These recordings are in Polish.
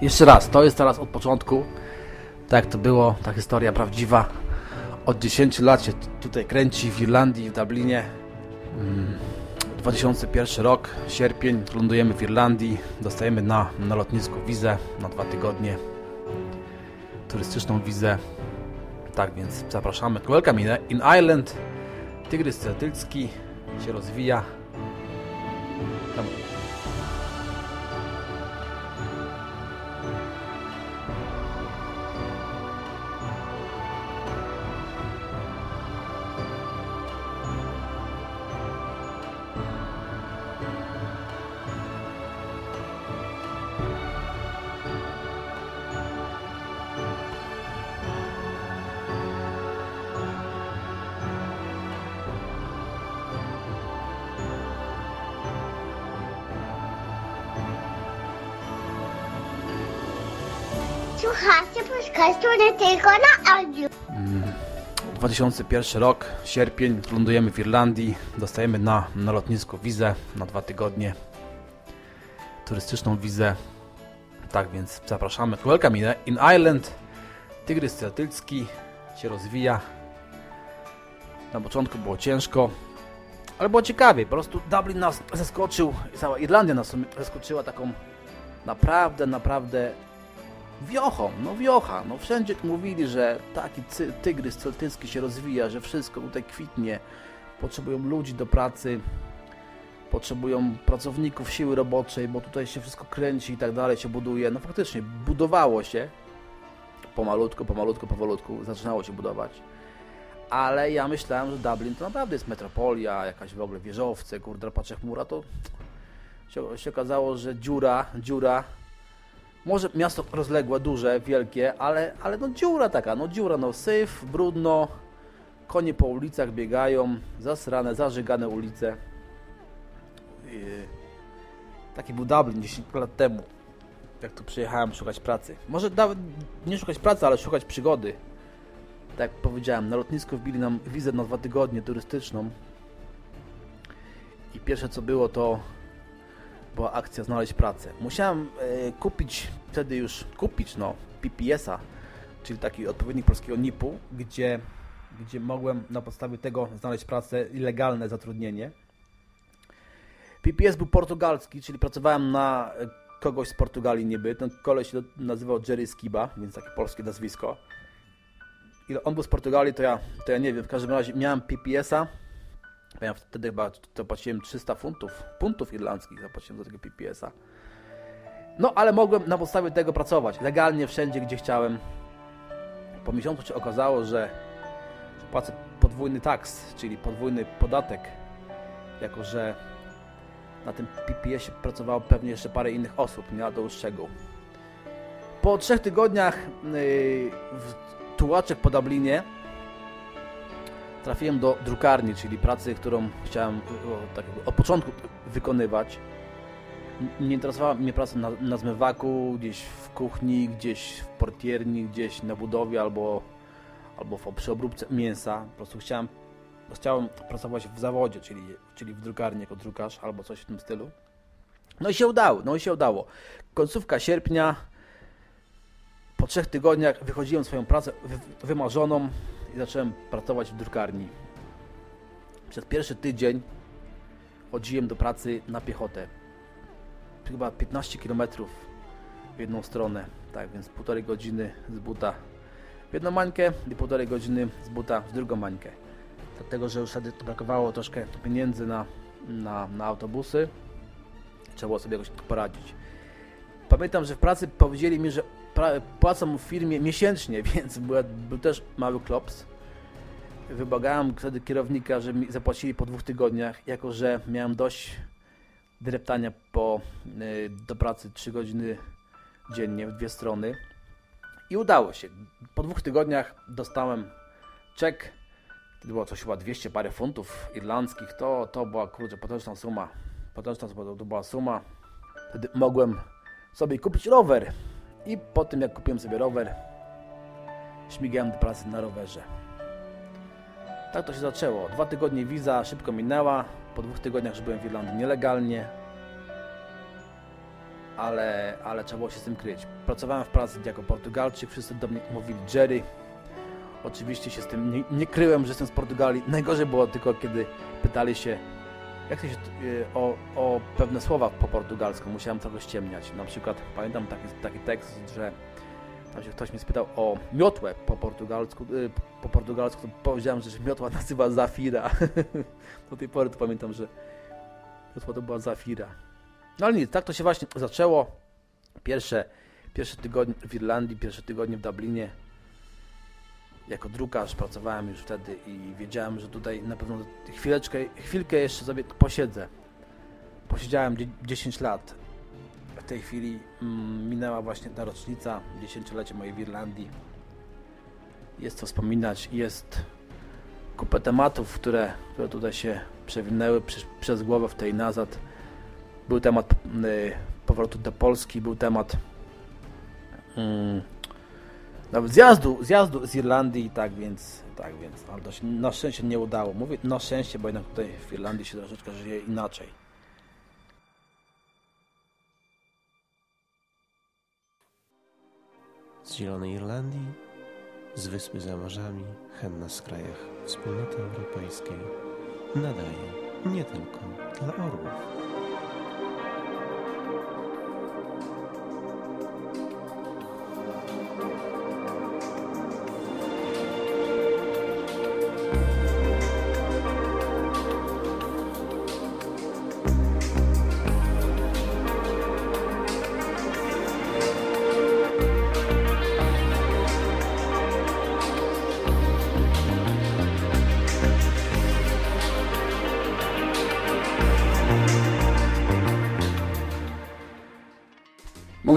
Jeszcze raz, to jest teraz od początku. Tak to było, ta historia prawdziwa. Od 10 lat się tutaj kręci w Irlandii, w Dublinie. 2001 rok, sierpień, lądujemy w Irlandii, dostajemy na, na lotnisku wizę na dwa tygodnie, turystyczną wizę. Tak więc zapraszamy. Welcome in Ireland. Tygrys celtycki się rozwija. Tam 2001 rok, sierpień, lądujemy w Irlandii, dostajemy na, na lotnisku wizę na dwa tygodnie, turystyczną wizę. Tak więc zapraszamy. Welcome in, Ireland. Tygrys celtycki się rozwija. Na początku było ciężko, ale było ciekawie. Po prostu Dublin nas zaskoczył, cała Irlandia nas zaskoczyła taką naprawdę, naprawdę wiochą, no wiocha, no wszędzie mówili, że taki tygrys celtycki się rozwija, że wszystko tutaj kwitnie, potrzebują ludzi do pracy, potrzebują pracowników siły roboczej, bo tutaj się wszystko kręci i tak dalej, się buduje, no faktycznie budowało się, pomalutku, pomalutku, powolutku, zaczynało się budować, ale ja myślałem, że Dublin to naprawdę jest metropolia, jakaś w ogóle wieżowce, kurde, patrzę chmura, to się okazało, że dziura, dziura, może miasto rozległe, duże, wielkie, ale, ale no dziura taka, no dziura, no syf, brudno, konie po ulicach biegają, zasrane, zażygane ulice. Taki był Dublin 10 lat temu, jak tu przyjechałem szukać pracy. Może nawet nie szukać pracy, ale szukać przygody. Tak jak powiedziałem, na lotnisku wbili nam wizę na dwa tygodnie turystyczną. I pierwsze co było to była akcja znaleźć pracę. Musiałem e, kupić wtedy już, kupić no, PPS-a, czyli taki odpowiednik polskiego NIP-u, gdzie, gdzie mogłem na podstawie tego znaleźć pracę i legalne zatrudnienie. PPS był portugalski, czyli pracowałem na kogoś z Portugalii niby. Ten koleś się nazywał Jerry Skiba, więc takie polskie nazwisko. Ile on był z Portugalii, to ja, to ja nie wiem. W każdym razie miałem PPS-a, ja wtedy chyba zapłaciłem 300 funtów, puntów irlandzkich zapłaciłem za tego PPS-a. No, ale mogłem na podstawie tego pracować, legalnie wszędzie, gdzie chciałem. Po miesiącu się okazało, że płacę podwójny tax, czyli podwójny podatek, jako że na tym PPS-ie pracowało pewnie jeszcze parę innych osób, nie już szczegół. Po trzech tygodniach yy, w tułaczek po Dublinie trafiłem do drukarni, czyli pracy, którą chciałem o, tak od początku wykonywać. Nie interesowała mnie praca na, na zmywaku, gdzieś w kuchni, gdzieś w portierni, gdzieś na budowie albo, albo w, przy obróbce mięsa. Po prostu chciałem, chciałem pracować w zawodzie, czyli, czyli w drukarni jako drukarz albo coś w tym stylu. No i się udało, no i się udało. Końcówka sierpnia, po trzech tygodniach wychodziłem swoją pracę wy- wymarzoną, i zacząłem pracować w drukarni. Przez pierwszy tydzień chodziłem do pracy na piechotę. Chyba 15 km w jedną stronę. Tak więc półtorej godziny z buta w jedną mańkę i półtorej godziny z buta w drugą mańkę. Dlatego, że już wtedy brakowało troszkę pieniędzy na, na, na autobusy. Trzeba było sobie jakoś poradzić. Pamiętam, że w pracy powiedzieli mi, że płacą w firmie miesięcznie, więc był, był też mały klops. Wybagałem wtedy kierownika, że mi zapłacili po dwóch tygodniach, jako że miałem dość dreptania po, y, do pracy 3 godziny dziennie w dwie strony. I udało się. Po dwóch tygodniach dostałem czek. To było coś chyba 200 parę funtów irlandzkich. To, to była kurczę potężna suma. Potężna to była suma. Wtedy mogłem sobie kupić rower. I po tym jak kupiłem sobie rower, śmigałem do pracy na rowerze. Tak to się zaczęło. Dwa tygodnie wiza szybko minęła. Po dwóch tygodniach, że byłem w Irlandii nielegalnie. ale, ale trzeba było się z tym kryć. Pracowałem w pracy jako Portugalczyk, wszyscy do mnie mówili Jerry. Oczywiście się z tym nie, nie kryłem, że jestem z Portugalii. Najgorzej było tylko, kiedy pytali się, jak się y, o, o pewne słowa po portugalsku. Musiałem trochę ściemniać. Na przykład pamiętam taki, taki tekst, że tam się ktoś mnie spytał o miotłę po portugalsku, y, po portugalsku to powiedziałem, że miotła nazywa Zafira. Do tej pory to pamiętam, że miotła to była Zafira. No ale nic, tak to się właśnie zaczęło. Pierwsze, pierwsze tygodnie w Irlandii, pierwsze tygodnie w Dublinie. Jako drukarz pracowałem już wtedy i wiedziałem, że tutaj na pewno chwileczkę, chwilkę jeszcze sobie posiedzę. Posiedziałem 10 lat. W tej chwili mm, minęła właśnie ta rocznica, dziesięciolecie mojej w Irlandii. Jest co wspominać, jest kupę tematów, które, które tutaj się przewinęły przez, głowę w tej nazad. Był temat y, powrotu do Polski, był temat y, nawet zjazdu, zjazdu z Irlandii, tak więc, tak więc, ale to się na szczęście nie udało. Mówię na szczęście, bo jednak tutaj w Irlandii się troszeczkę żyje inaczej. Zielonej Irlandii, z Wyspy za Morzami, henna z krajach Wspólnoty Europejskiej, nadaje nie tylko dla orłów.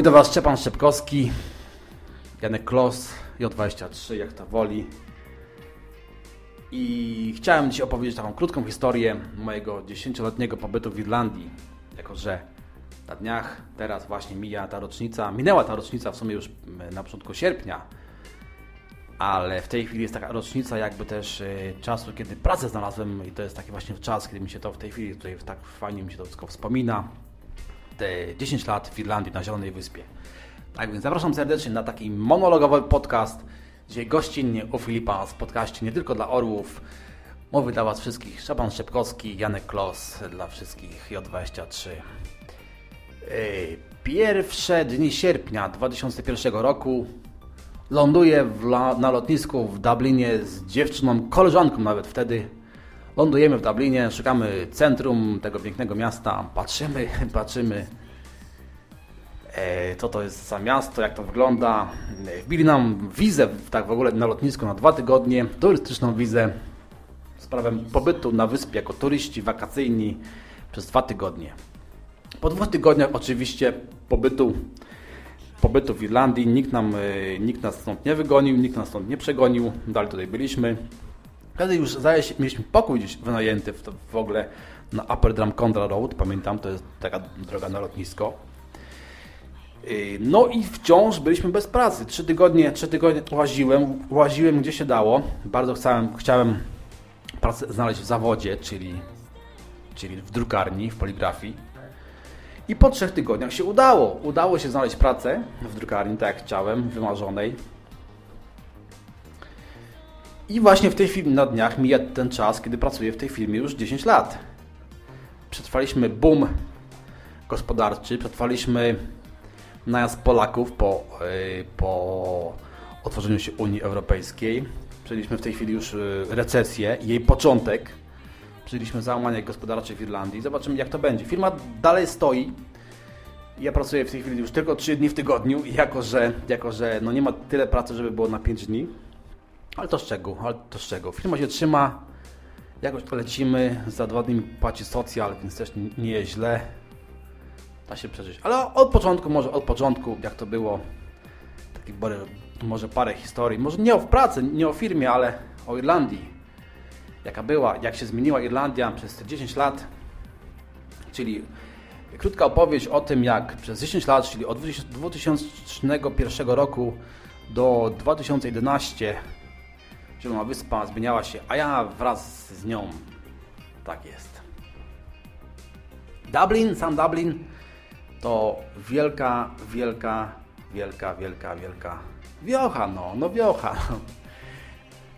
Mówi do Was Szczepan Szczepkowski, Janek Klos, J23, jak to woli. I chciałem Ci opowiedzieć taką krótką historię mojego 10-letniego pobytu w Irlandii. Jako, że na dniach teraz właśnie mija ta rocznica, minęła ta rocznica w sumie już na początku sierpnia, ale w tej chwili jest taka rocznica jakby też y, czasu, kiedy pracę znalazłem i to jest taki właśnie czas, kiedy mi się to w tej chwili tutaj tak fajnie mi się to wszystko wspomina 10 lat w Irlandii na Zielonej Wyspie. Tak więc zapraszam serdecznie na taki monologowy podcast, gdzie gościnnie u Filipa z podcaście nie tylko dla orłów. Mowy dla Was wszystkich Szaban Szczepkowski, Janek Klos dla wszystkich J23. Pierwsze dni sierpnia 2001 roku ląduję na lotnisku w Dublinie z dziewczyną, koleżanką nawet wtedy, Lądujemy w Dublinie, szukamy centrum tego pięknego miasta, patrzymy, patrzymy e, co to jest za miasto, jak to wygląda. E, wbili nam wizę tak w ogóle na lotnisku na dwa tygodnie, turystyczną wizę z prawem pobytu na wyspie jako turyści wakacyjni przez dwa tygodnie. Po dwóch tygodniach oczywiście pobytu, pobytu w Irlandii nikt, nam, e, nikt nas stąd nie wygonił, nikt nas stąd nie przegonił, dalej tutaj byliśmy. Wtedy już zdaje się, mieliśmy pokój gdzieś wynajęty w, w ogóle na Upper Drumcondra Road, pamiętam, to jest taka droga na lotnisko. Y, no i wciąż byliśmy bez pracy. Trzy tygodnie, trzy tygodnie łaziłem, łaziłem gdzie się dało. Bardzo chciałem, chciałem pracę znaleźć w zawodzie, czyli, czyli w drukarni, w poligrafii. I po trzech tygodniach się udało. Udało się znaleźć pracę w drukarni, tak jak chciałem, wymarzonej. I właśnie w tej chwili na dniach mija ten czas, kiedy pracuję w tej firmie już 10 lat. Przetrwaliśmy boom gospodarczy, przetrwaliśmy najazd Polaków po, yy, po otworzeniu się Unii Europejskiej. Przeżyliśmy w tej chwili już yy, recesję, jej początek. Przeżyliśmy załamanie gospodarcze w Irlandii. Zobaczymy jak to będzie. Firma dalej stoi. Ja pracuję w tej chwili już tylko 3 dni w tygodniu, jako że, jako że no nie ma tyle pracy, żeby było na 5 dni ale to szczegół, ale to szczegół. Firma się trzyma, jakoś to lecimy, za dwa dni płaci socjal, więc też nie jest źle. Da się przeżyć. Ale od początku, może od początku, jak to było, taki może parę historii, może nie o pracy, nie o firmie, ale o Irlandii. Jaka była, jak się zmieniła Irlandia przez te 10 lat, czyli krótka opowieść o tym, jak przez 10 lat, czyli od 2001 roku do 2011 Zielona Wyspa zmieniała się, a ja wraz z nią. Tak jest. Dublin, sam Dublin, to wielka, wielka, wielka, wielka, wielka wiocha, no, no wiocha.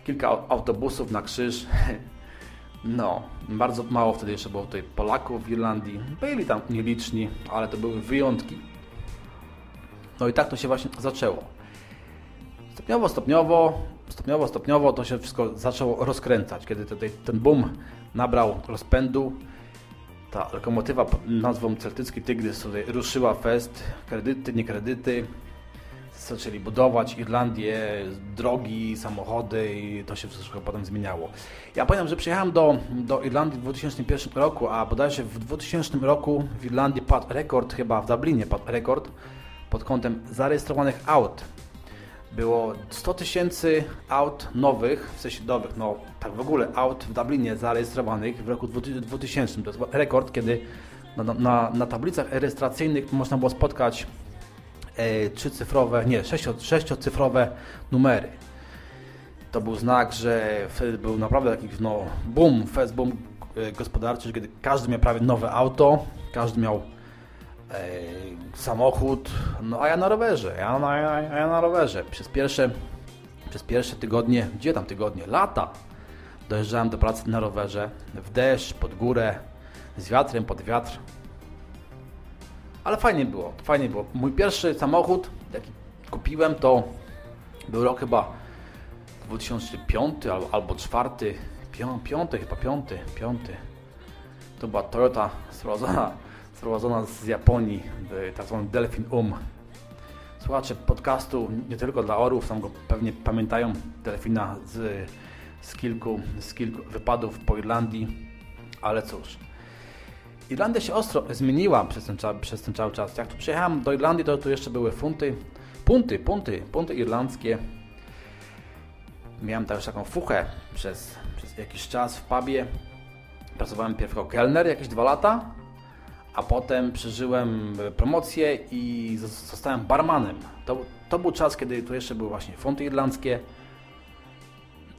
Kilka autobusów na krzyż. No, bardzo mało wtedy jeszcze było tutaj Polaków w Irlandii. Byli tam nieliczni, ale to były wyjątki. No i tak to się właśnie zaczęło. Stopniowo, stopniowo, stopniowo, stopniowo to się wszystko zaczęło rozkręcać. Kiedy tutaj ten boom nabrał rozpędu, ta lokomotywa pod nazwą Celtycki Tygrys tutaj ruszyła fest, kredyty, nie kredyty, zaczęli budować Irlandię, drogi, samochody i to się wszystko potem zmieniało. Ja pamiętam, że przyjechałem do, do Irlandii w 2001 roku, a bodajże w 2000 roku w Irlandii padł rekord, chyba w Dublinie padł rekord pod kątem zarejestrowanych aut. Było 100 tysięcy aut nowych, w sensie nowych, no tak w ogóle aut w Dublinie zarejestrowanych w roku 2000. To jest rekord, kiedy na, na, na tablicach rejestracyjnych można było spotkać e, trzycyfrowe, nie, sześcio, sześciocyfrowe numery. To był znak, że wtedy był naprawdę taki no, boom, fest boom e, gospodarczy, kiedy każdy miał prawie nowe auto, każdy miał samochód, no a ja na rowerze, ja, a ja, ja na rowerze. Przez pierwsze, przez pierwsze tygodnie, gdzie tam tygodnie, lata, dojeżdżałem do pracy na rowerze, w deszcz, pod górę, z wiatrem, pod wiatr. Ale fajnie było, fajnie było. Mój pierwszy samochód, jaki kupiłem, to był rok chyba 2005 albo, albo 4, 5, chyba 5, 5. To była Toyota sprowadzona, sprowadzona z Japonii, tak zwany Delfin Um. Słuchacze podcastu nie tylko dla orów, tam go pewnie pamiętają, Delfina z, z, kilku, z kilku wypadów po Irlandii, ale cóż. Irlandia się ostro zmieniła przez ten, przez ten cały czas. Jak tu przyjechałem do Irlandii, to tu jeszcze były funty, punty, punty, punty irlandzkie. Miałem też taką fuchę przez, przez jakiś czas w pubie. Pracowałem pierw jako kelner jakieś dwa lata, a potem przeżyłem promocję i zostałem barmanem. To, to był czas, kiedy tu jeszcze były właśnie funty irlandzkie.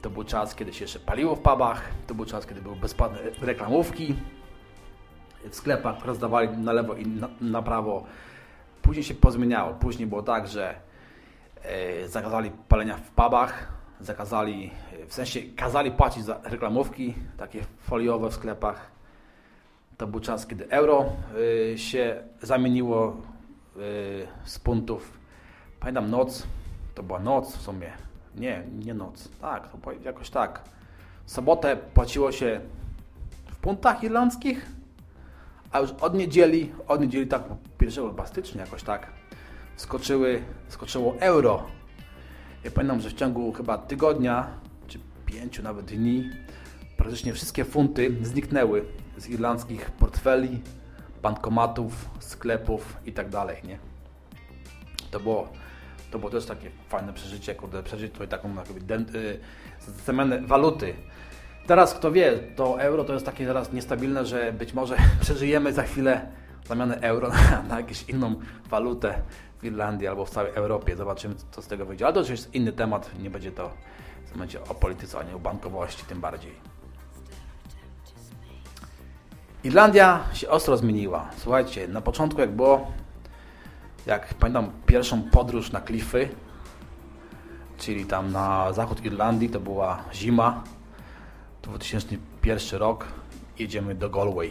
To był czas, kiedy się jeszcze paliło w pubach. To był czas, kiedy były bezpłatne reklamówki w sklepach rozdawali na lewo i na, na prawo. Później się pozmieniało. Później było tak, że e, zakazali palenia w pubach, zakazali, w sensie kazali płacić za reklamówki, takie foliowe w sklepach. To był czas, kiedy euro y, się zamieniło y, z puntów. Pamiętam noc, to była noc w sumie. Nie, nie noc. Tak, to było jakoś tak. W sobotę płaciło się w puntach irlandzkich, a już od niedzieli, od niedzieli tak 1 stycznia jakoś tak, skoczyły, skoczyło euro. Ja pamiętam, że w ciągu chyba tygodnia, czy pięciu nawet dni, praktycznie wszystkie funty zniknęły z irlandzkich portfeli, bankomatów, sklepów i tak dalej, nie? To było, to było też takie fajne przeżycie, kurde, przeżyć tutaj taką jakby, waluty Teraz kto wie, to euro to jest takie teraz niestabilne, że być może przeżyjemy za chwilę zamianę euro na, na jakąś inną walutę w Irlandii albo w całej Europie. Zobaczymy, co z tego wyjdzie. Ale to już jest inny temat, nie będzie to będzie o polityce, a nie o bankowości tym bardziej. Irlandia się ostro zmieniła. Słuchajcie, na początku jak było, jak pamiętam pierwszą podróż na klify, czyli tam na zachód Irlandii, to była zima, 2001 rok, jedziemy do Galway.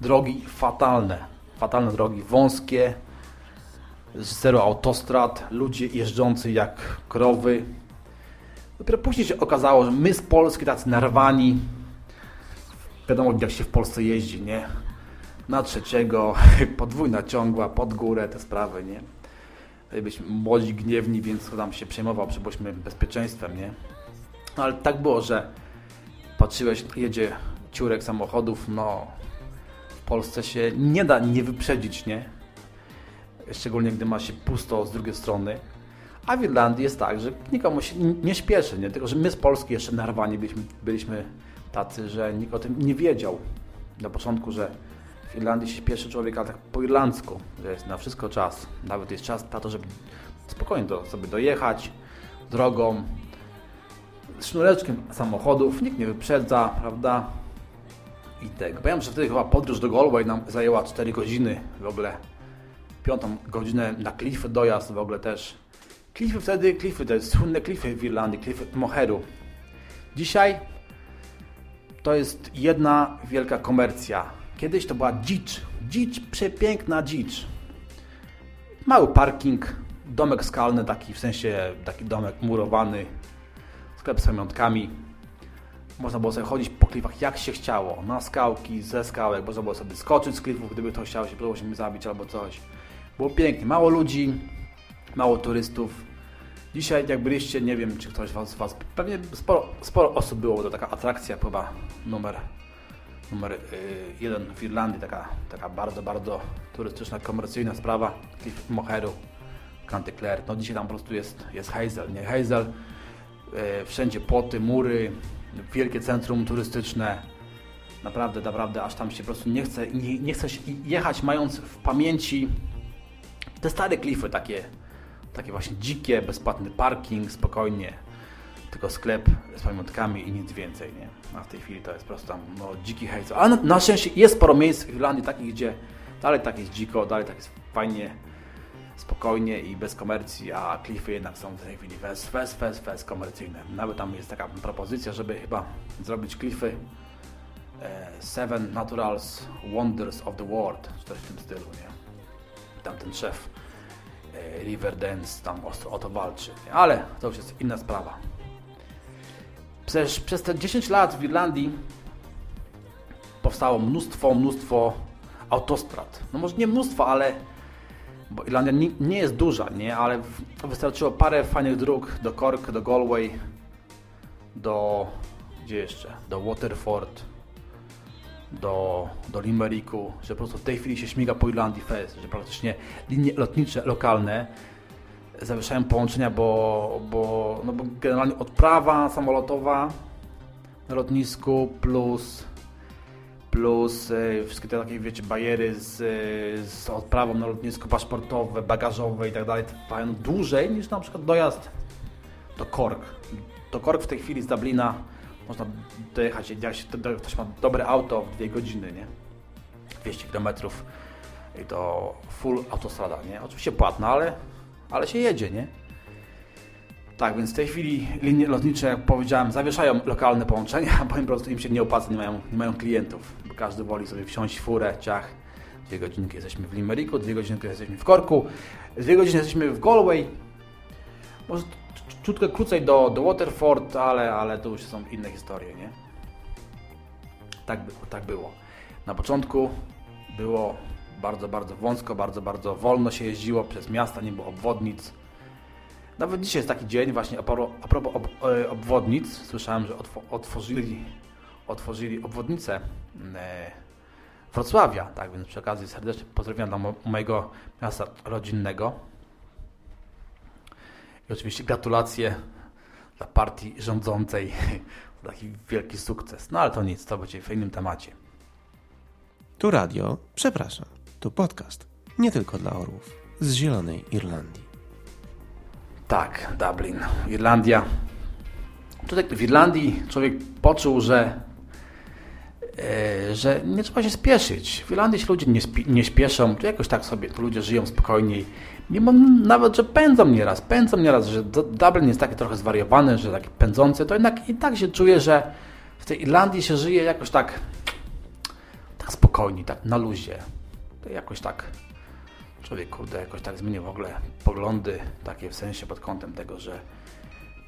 Drogi fatalne, fatalne drogi, wąskie, zero autostrad, ludzie jeżdżący jak krowy. Dopiero później się okazało, że my z Polski tacy narwani, wiadomo jak się w Polsce jeździ, nie? Na trzeciego, podwójna ciągła, pod górę, te sprawy, nie? Byliśmy młodzi, gniewni, więc tam się przejmował, że bezpieczeństwem, nie? No, ale tak było, że patrzyłeś, jedzie ciurek samochodów, no w Polsce się nie da nie wyprzedzić, nie? Szczególnie gdy ma się pusto z drugiej strony. A w Irlandii jest tak, że nikomu się nie śpieszy, nie? Tylko, że my z Polski jeszcze narwani byliśmy, byliśmy tacy, że nikt o tym nie wiedział na początku, że w Irlandii się śpieszy człowiek, tak po irlandzku, że jest na wszystko czas. Nawet jest czas na to, żeby spokojnie do, sobie dojechać drogą, sznureczkiem samochodów, nikt nie wyprzedza, prawda? I tego. Pamiętam, że wtedy chyba podróż do Galway nam zajęła 4 godziny w ogóle. piątą godzinę na klify dojazd w ogóle też. Klify wtedy, klify, to jest słynne klify w Irlandii, klify Moheru. Dzisiaj to jest jedna wielka komercja. Kiedyś to była dzicz, dzicz, przepiękna dzicz. Mały parking, domek skalny, taki w sensie taki domek murowany, sklep z pamiątkami. Można było sobie chodzić po klifach jak się chciało, na skałki, ze skałek, można było sobie skoczyć z klifów, gdyby ktoś chciał się, się zabić albo coś. Było pięknie, mało ludzi, mało turystów. Dzisiaj jak byliście, nie wiem czy ktoś was, was pewnie sporo, sporo osób było, to taka atrakcja chyba numer, numer yy, jeden w Irlandii, taka, taka bardzo, bardzo turystyczna, komercyjna sprawa, Cliff Moheru, Clare. No dzisiaj tam po prostu jest, jest Hazel, nie Hazel, yy, wszędzie płoty, mury, wielkie centrum turystyczne, naprawdę, naprawdę, aż tam się po prostu nie chce, nie, nie chce jechać mając w pamięci te stare klify takie, takie właśnie dzikie, bezpłatny parking, spokojnie, tylko sklep z pamiątkami i nic więcej, nie? A w tej chwili to jest po prostu tam no, dziki hejs. Ale na, na szczęście jest sporo miejsc w Irlandii takich, gdzie dalej tak jest dziko, dalej tak jest fajnie, spokojnie i bez komercji, a klify jednak są w tej chwili fest, fest, fest, fest komercyjne. Nawet tam jest taka propozycja, żeby chyba zrobić klify e, Seven Naturals Wonders of the World, czy coś w tym stylu, nie? Tam ten szef Riverdance tam ostro o to walczy, ale to już jest inna sprawa. Przecież przez te 10 lat w Irlandii powstało mnóstwo, mnóstwo autostrad. No może nie mnóstwo, ale bo Irlandia nie, nie, jest duża, nie? ale wystarczyło parę fajnych dróg do Cork, do Galway, do gdzie jeszcze? Do Waterford, do, do Limericku, że po prostu w tej chwili się śmiga po Irlandii Fest, że praktycznie linie lotnicze lokalne zawieszają połączenia, bo, bo, no bo generalnie odprawa samolotowa na lotnisku plus plus e, wszystkie te takie, wiecie, bariery z, z odprawą na lotnisko paszportowe, bagażowe i tak dalej trwają dłużej niż na przykład dojazd do Cork. Do Cork w tej chwili z Dublina można dojechać, jak się, ktoś ma dobre auto w dwie godziny, nie? 200 km i to full autostrada, nie? Oczywiście płatna, ale, ale się jedzie, nie? Tak, więc w tej chwili linie lotnicze, jak powiedziałem, zawieszają lokalne połączenia, bo im po prostu im się nie opłaca, nie mają, nie mają klientów. Bo każdy woli sobie wsiąść w furę, ciach, dwie godzinki jesteśmy w Limericku, dwie godzinki jesteśmy w Korku, dwie godziny jesteśmy w Galway. Może czutkę krócej do, do Waterford, ale, ale to już są inne historie, nie? Tak było, tak było. Na początku było bardzo, bardzo wąsko, bardzo, bardzo wolno się jeździło przez miasta, nie było obwodnic nawet dzisiaj jest taki dzień, właśnie a propos ob, e, obwodnic. Słyszałem, że otworzyli, otworzyli obwodnicę e, Wrocławia. Tak więc przy okazji serdecznie pozdrawiam dla mojego miasta rodzinnego. I oczywiście gratulacje dla partii rządzącej. Taki wielki sukces. No ale to nic, to będzie w innym temacie. Tu radio, przepraszam, tu podcast. Nie tylko dla orłów z Zielonej Irlandii. Tak, Dublin, Irlandia. Tutaj w Irlandii człowiek poczuł, że, że nie trzeba się spieszyć. W Irlandii się ludzie nie, nie śpieszą, to jakoś tak sobie tu ludzie żyją spokojniej. Mimo nawet, że pędzą nieraz, pędzą nieraz, że Dublin jest taki trochę zwariowany, że taki pędzący, to jednak i tak się czuje, że w tej Irlandii się żyje jakoś tak, tak spokojnie, tak na luzie. To jakoś tak człowiek, kurde, jakoś tak zmienił w ogóle poglądy, takie w sensie pod kątem tego, że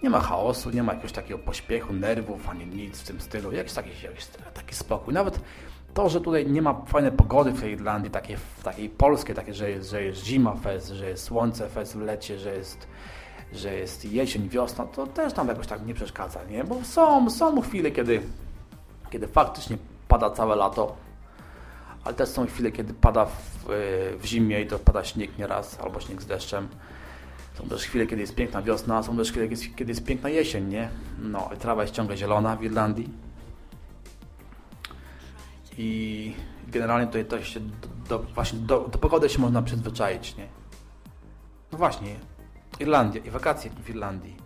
nie ma chaosu, nie ma jakiegoś takiego pośpiechu, nerwów, ani nic w tym stylu. Jakiś taki, jakiś taki spokój. Nawet to, że tutaj nie ma fajnej pogody w tej Irlandii, takiej, takiej polskiej, takie, że jest, że jest zima fest, że jest słońce fest w lecie, że jest, że jest jesień, wiosna, to też tam jakoś tak nie przeszkadza, nie? Bo są, są chwile, kiedy, kiedy faktycznie pada całe lato, ale też są chwile, kiedy pada w, w zimie i to pada śnieg nieraz, albo śnieg z deszczem. Są też chwile, kiedy jest piękna wiosna, są też chwile, kiedy jest piękna jesień, nie? No, trawa jest ciągle zielona w Irlandii. I generalnie tutaj to się do, właśnie do, do pogody się można przyzwyczaić, nie? No właśnie, Irlandia i wakacje w Irlandii.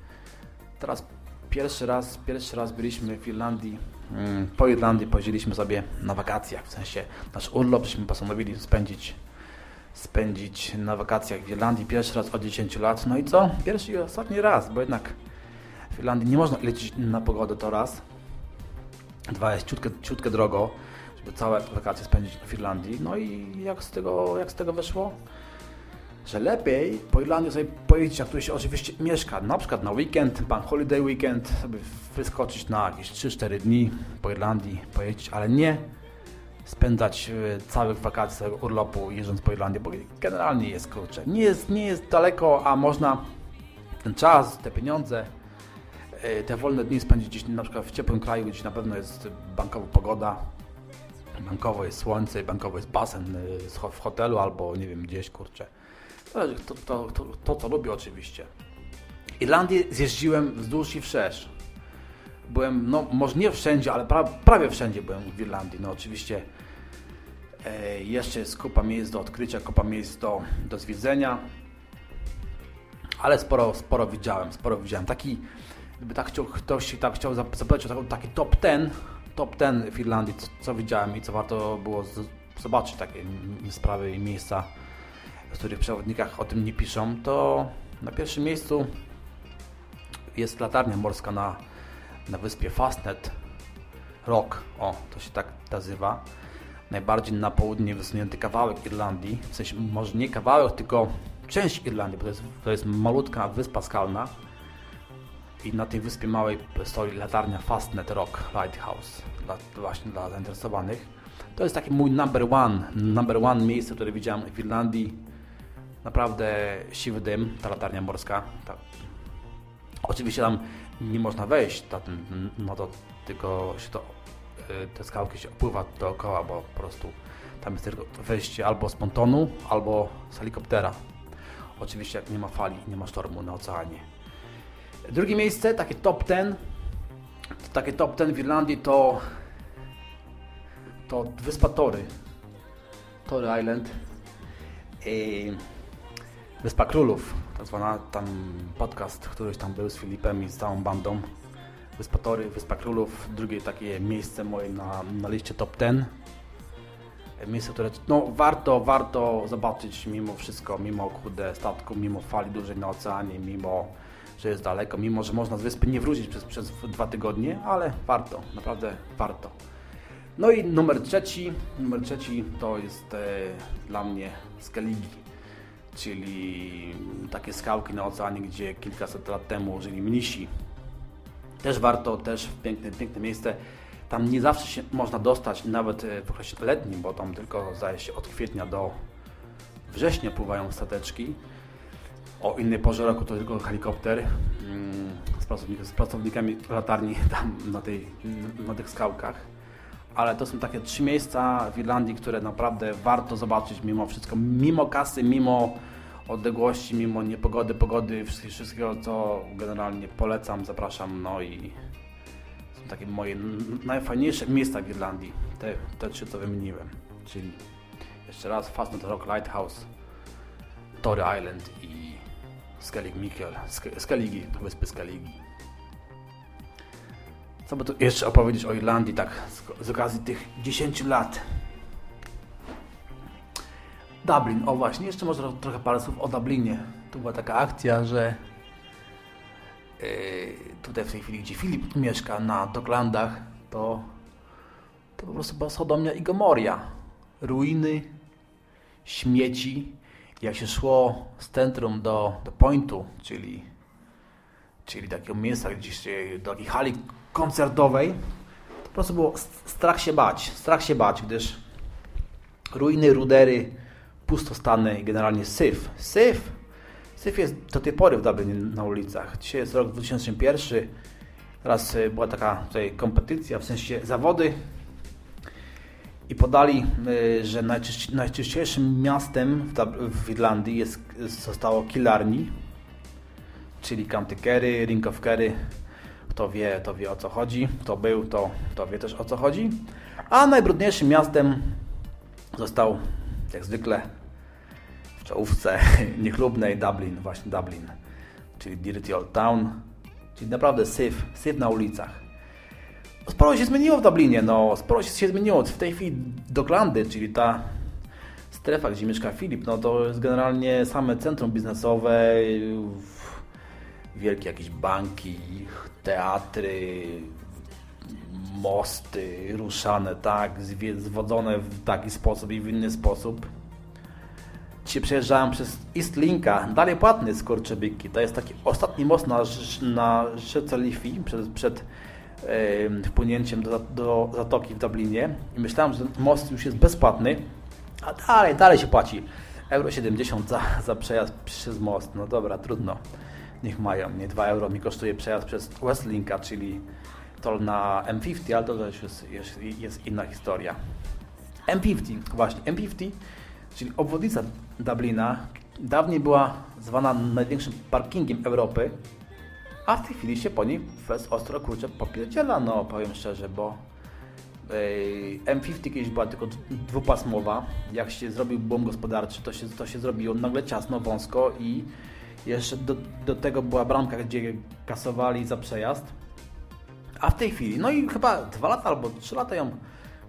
Teraz pierwszy raz, pierwszy raz byliśmy w Irlandii Mm, po Irlandii pojeździliśmy sobie na wakacjach, w sensie nasz urlop żeśmy postanowili spędzić spędzić na wakacjach w Irlandii pierwszy raz od 10 lat. No i co? Pierwszy i ostatni raz, bo jednak w Irlandii nie można lecieć na pogodę to raz. Dwa jest ciutkę, ciutkę drogo, żeby całe wakacje spędzić w Irlandii. No i jak z tego, jak z tego wyszło? Że lepiej po Irlandii sobie pojeździć, jak tu się oczywiście mieszka, na przykład na weekend, bank holiday weekend, sobie wyskoczyć na jakieś 3-4 dni po Irlandii, pojeździć, ale nie spędzać e, całych wakacji, urlopu jeżdżąc po Irlandii, bo generalnie jest kurczę. Nie jest, nie jest daleko, a można ten czas, te pieniądze, e, te wolne dni spędzić gdzieś na przykład w ciepłym kraju, gdzie na pewno jest bankowa pogoda, bankowo jest słońce, bankowo jest basen e, w hotelu albo nie wiem, gdzieś kurczę. To, to, to, to co lubię oczywiście. Irlandię zjeździłem wzdłuż i wszerz. Byłem, no może nie wszędzie, ale pra, prawie wszędzie byłem w Irlandii. No oczywiście jeszcze jest kupa miejsc do odkrycia, kupa miejsc do, do zwiedzenia. Ale sporo, sporo widziałem, sporo widziałem. Taki, gdyby tak chciał, ktoś tak chciał zapytać o taki top ten, top ten w Irlandii, co, co widziałem i co warto było z, zobaczyć takie sprawy i miejsca, w których przewodnikach o tym nie piszą, to na pierwszym miejscu jest latarnia morska na, na wyspie Fastnet Rock, o, to się tak nazywa. Najbardziej na południe wysunięty kawałek Irlandii, w sensie może nie kawałek, tylko część Irlandii, bo to jest, to jest malutka wyspa skalna i na tej wyspie małej stoi latarnia Fastnet Rock Lighthouse, dla, właśnie dla zainteresowanych. To jest taki mój number one, number one miejsce, które widziałem w Irlandii. Naprawdę siwy dym, ta latarnia morska. Ta. Oczywiście tam nie można wejść, no to tylko się to, te skałki się opływa dookoła, bo po prostu tam jest tylko wejście albo z pontonu, albo z helikoptera. Oczywiście jak nie ma fali, nie ma sztormu na oceanie. Drugie miejsce, takie top 10, takie top 10 w Irlandii to to wyspa Tory. Tory Island. I Wyspa Królów, tak zwana tam podcast, któryś tam był z Filipem i z całą bandą. Wyspa Tory, Wyspa Królów, drugie takie miejsce moje na, na liście top 10. Miejsce, które no, warto, warto zobaczyć mimo wszystko, mimo kurde statku, mimo fali dużej na oceanie, mimo że jest daleko, mimo że można z wyspy nie wrócić przez, przez dwa tygodnie, ale warto, naprawdę warto. No i numer trzeci, numer trzeci to jest e, dla mnie Skellige, czyli takie skałki na oceanie, gdzie kilkaset lat temu żyli mnisi. Też warto, też piękne, piękne miejsce. Tam nie zawsze się można dostać, nawet e, w okresie letnim, bo tam tylko zdaje się od kwietnia do września pływają stateczki. O innej porze roku to tylko helikopter mm, z, pracownik z pracownikami latarni tam na, tej, na tych skałkach. Ale to są takie trzy miejsca w Irlandii, które naprawdę warto zobaczyć mimo wszystko, mimo kasy, mimo odległości, mimo niepogody, pogody, wszystkiego, co generalnie polecam, zapraszam, no i są takie moje najfajniejsze miejsca w Irlandii, te, te trzy, co wymieniłem, czyli jeszcze raz Fastnet Rock Lighthouse, Tory Island i Skellig Mikkel, Skellige, wyspy Skellige. Co by tu jeszcze opowiedzieć o Irlandii, tak z okazji tych 10 lat Dublin, o właśnie, jeszcze może trochę parę słów o Dublinie. Tu była taka akcja, że yy, tutaj w tej chwili, gdzie Filip mieszka na Docklandach, to, to po prostu była Sodomia i Gomoria. Ruiny, śmieci. Jak się szło z centrum do, do pointu, czyli, czyli takiego miejsca, gdzieś do takiej hali koncertowej, to po prostu było strach się bać. Strach się bać, gdyż ruiny, rudery, pustostany generalnie syf. Syf, syf jest do tej pory w Dublinie na ulicach. Dzisiaj jest rok 2001. Teraz y, była taka tutaj kompetycja, w sensie zawody i podali, y, że najczyściejszym miastem w Irlandii jest, zostało Killarney, czyli County Kerry, Ring of Kerry. Kto wie, to wie o co chodzi. Kto był, to, to wie też o co chodzi. A najbrudniejszym miastem został, jak zwykle, czołówce niechlubnej Dublin, właśnie Dublin, czyli Dirty Old Town, czyli naprawdę syf, syf na ulicach. Sporo się zmieniło w Dublinie, no sporo się zmieniło. W tej chwili Docklandy, czyli ta strefa, gdzie mieszka Filip, no to jest generalnie same centrum biznesowe, wielkie jakieś banki, teatry, mosty ruszane, tak, zwodzone w taki sposób i w inny sposób. Dzisiaj przejeżdżałem przez East Linka, dalej płatny z Korczebyki. To jest taki ostatni most na, na rzece Liffey przed, przed yy, wpłynięciem do, do zatoki w Dublinie. I myślałem, że most już jest bezpłatny, a dalej, dalej się płaci. Euro 70 za, za przejazd przez most. No dobra, trudno. Niech mają. Nie 2 euro mi kosztuje przejazd przez Westlinka, czyli tol na M50, ale to też jest, jest, jest inna historia. M50, właśnie, M50, czyli obwodnica Dublina, dawniej była zwana największym parkingiem Europy, a w tej chwili się po niej fest ostro kurczę popierdziela, no powiem szczerze, bo M50 kiedyś była tylko dwupasmowa. Jak się zrobił boom gospodarczy, to się, to się zrobiło nagle ciasno, wąsko i jeszcze do, do tego była bramka, gdzie kasowali za przejazd. A w tej chwili, no i chyba dwa lata albo trzy lata ją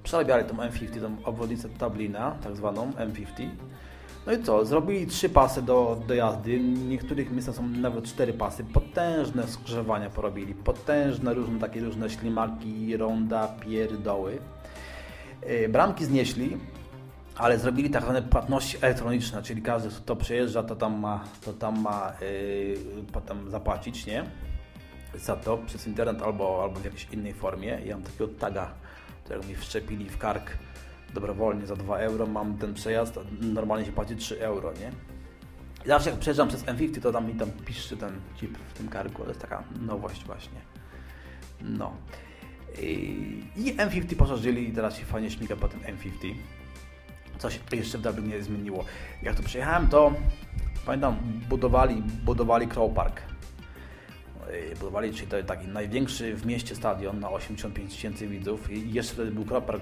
przerabiali tą M50, tą obwodnicę Dublina, tak zwaną M50. No i co, zrobili trzy pasy do, do jazdy, w niektórych miejscach są nawet cztery pasy, potężne skrzyżowania porobili, potężne różne takie różne ślimaki, ronda, pierdoły. Yy, bramki znieśli, ale zrobili tak zwane płatności elektroniczne, czyli każdy kto przejeżdża, to tam ma, to tam ma yy, potem zapłacić, nie? Za to przez internet albo, albo w jakiejś innej formie. Ja mam takiego taga, którego mi wszczepili w kark dobrowolnie za 2 euro, mam ten przejazd, normalnie się płaci 3 euro, nie? I zawsze jak przejeżdżam przez M50, to tam mi tam piszczy ten chip w tym karku, to jest taka nowość właśnie. No. I M50 poszerzyli i teraz się fajnie śmiga po tym M50 coś jeszcze w Dublinie zmieniło. Jak tu przyjechałem, to pamiętam, budowali, budowali Crow Park. E, budowali, czyli to taki największy w mieście stadion na 85 tysięcy widzów i jeszcze wtedy był Crow Park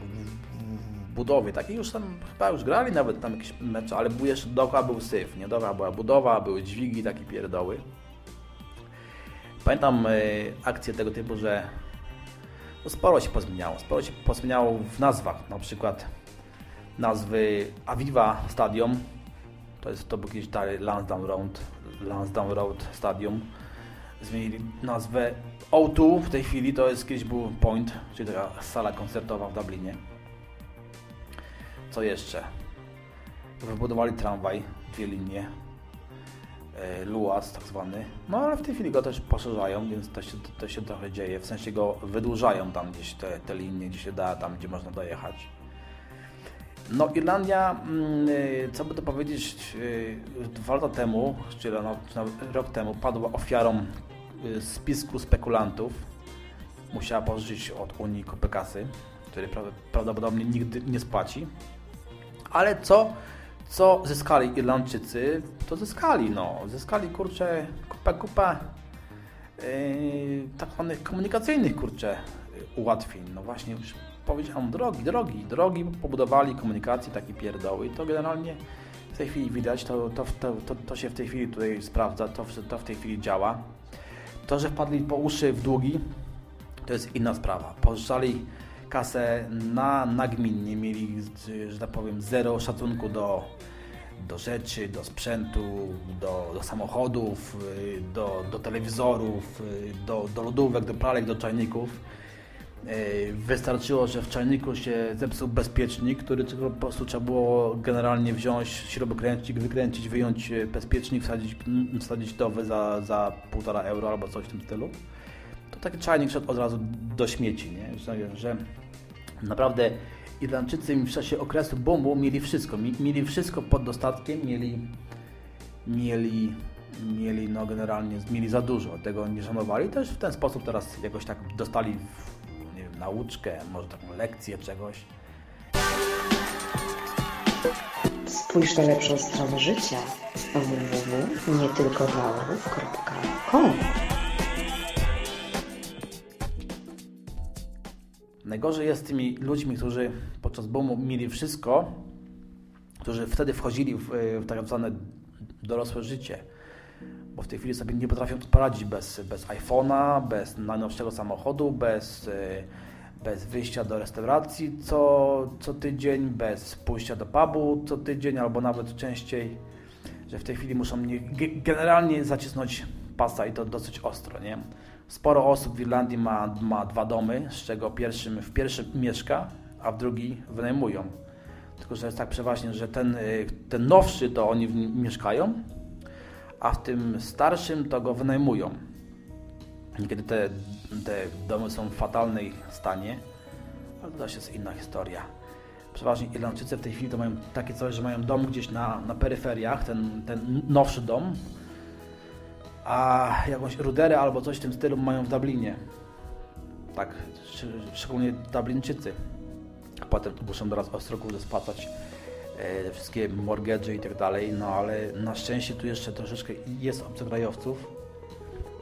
budowie, taki już tam chyba już grali nawet tam jakieś mecze, ale był jeszcze dookoła był syf, nie? Dookoła była budowa, były dźwigi, takie pierdoły. Pamiętam y, akcje tego typu, że no sporo się pozmieniało, sporo się pozmieniało w nazwach, na przykład nazwy Aviva Stadium. To jest to był kiedyś dalej Lansdowne Road, Lansdowne Road Stadium. Zmienili nazwę O2 w tej chwili, to jest kiedyś był Point, czyli taka sala koncertowa w Dublinie. Co jeszcze? Wybudowali tramwaj, dwie linie. E, Luas tak zwany. No ale w tej chwili go też poszerzają, więc to się, to się trochę dzieje. W sensie go wydłużają tam gdzieś te, te linie, gdzie się da, tam gdzie można dojechać. No Irlandia, mm, y, co by to powiedzieć, y, dwa lata temu, czyli no, rok temu, padła ofiarą y, spisku spekulantów. Musiała pożyczyć od Unii kupę kasy, który prawdopodobnie nigdy nie spłaci. Ale co, co zyskali Irlandczycy, to zyskali, no. Zyskali, kurczę, kupę, kupę yy, tak zwanych komunikacyjnych, kurczę, ułatwień. No właśnie, już powiedziałem, drogi, drogi, drogi pobudowali, komunikacji, taki pierdoły i to generalnie w tej chwili widać, to, to, to, to, się w tej chwili tutaj sprawdza, to, to w tej chwili działa. To, że wpadli po uszy w długi, to jest inna sprawa. Pożyczali kasę na nagminnie, mieli, że tak powiem, zero szacunku do, do rzeczy, do sprzętu, do, do samochodów, do, do telewizorów, do, do lodówek, do pralek, do czajników E, wystarczyło, że w czajniku się zepsuł bezpiecznik, który po prostu trzeba było generalnie wziąć śrubokręcik, wykręcić, wyjąć bezpiecznik, wsadzić, wsadzić dowy za, za półtora euro albo coś w tym stylu. To taki czajnik szedł od razu do śmieci, nie? Że, że naprawdę Irlandczycy w czasie okresu bombu mieli wszystko. Mieli wszystko pod dostatkiem, mieli, mieli, mieli no generalnie mieli za dużo, tego nie szanowali. Też w ten sposób teraz jakoś tak dostali nauczkę, może taką lekcję czegoś. Spójrz na lepszą stronę życia www.nietylkodlaorów.com Najgorzej jest z tymi ludźmi, którzy podczas boomu mieli wszystko, którzy wtedy wchodzili w, w tak zwane dorosłe życie bo w tej chwili sobie nie potrafią poradzić bez, bez iPhone'a, bez najnowszego samochodu, bez, bez wyjścia do restauracji co, co tydzień, bez pójścia do pubu co tydzień, albo nawet częściej, że w tej chwili muszą generalnie zacisnąć pasa i to dosyć ostro, nie? Sporo osób w Irlandii ma, ma dwa domy, z czego pierwszym, w pierwszym mieszka, a w drugi wynajmują. Tylko, że jest tak przeważnie, że ten, y, ten nowszy to oni w nim mieszkają, a w tym starszym to go wynajmują. Niekiedy te, te domy są w fatalnej stanie, ale to też jest inna historia. Przeważnie Irlandczycy w tej chwili to mają takie coś, że mają dom gdzieś na, na peryferiach, ten, ten nowszy dom, a jakąś ruderę albo coś w tym stylu mają w Dublinie. Tak, szczególnie Dublińczycy. A potem muszą teraz ostro kurde spłacać e, te wszystkie mortgage i tak dalej, no ale na szczęście tu jeszcze troszeczkę jest obcokrajowców,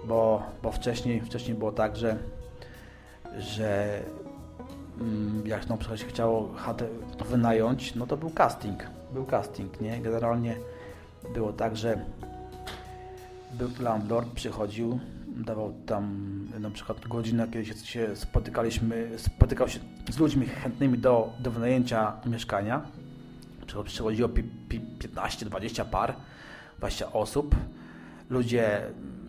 bo, bo wcześniej, wcześniej było tak, że, że mm, jak na przykład się chciało chatę wynająć, no to był casting, był casting, nie? Generalnie było tak, że był landlord, przychodził, dawał tam na przykład godzinę, kiedy się spotykaliśmy, spotykał się z ludźmi chętnymi do, do wynajęcia mieszkania. Przychodziło 15-20 par, 20 osób. Ludzie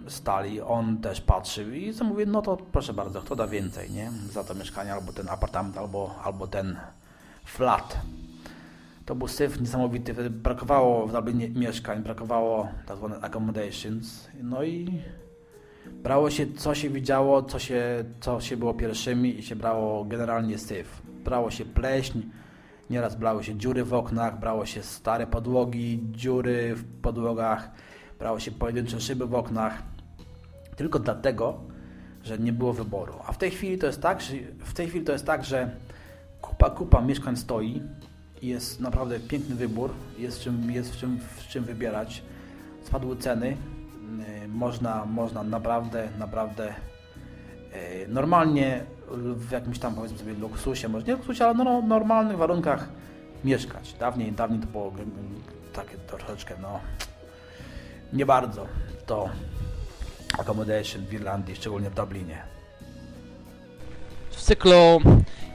stali, on też patrzył i zamówił, no to proszę bardzo, kto da więcej, nie? Za to mieszkanie, albo ten apartament, albo, albo ten flat. To był syf niesamowity, wtedy brakowało w Dublinie mieszkań, brakowało tak zwane accommodations, no i brało się co się widziało, co się, co się było pierwszymi i się brało generalnie syf. Brało się pleśń, nieraz brało się dziury w oknach, brało się stare podłogi, dziury w podłogach, brało się pojedyncze szyby w oknach, tylko dlatego, że nie było wyboru. A w tej chwili to jest tak, że, w tej chwili to jest tak, że kupa, kupa mieszkań stoi, jest naprawdę piękny wybór, jest, czym, jest w, czym, w czym wybierać. Spadły ceny, y, można, można naprawdę, naprawdę y, normalnie w jakimś tam powiedzmy sobie luksusie, może nie luksusie, ale no, normalnych warunkach mieszkać. Dawniej, dawniej to było takie troszeczkę, no nie bardzo to accommodation w Irlandii, szczególnie w Dublinie. W cyklu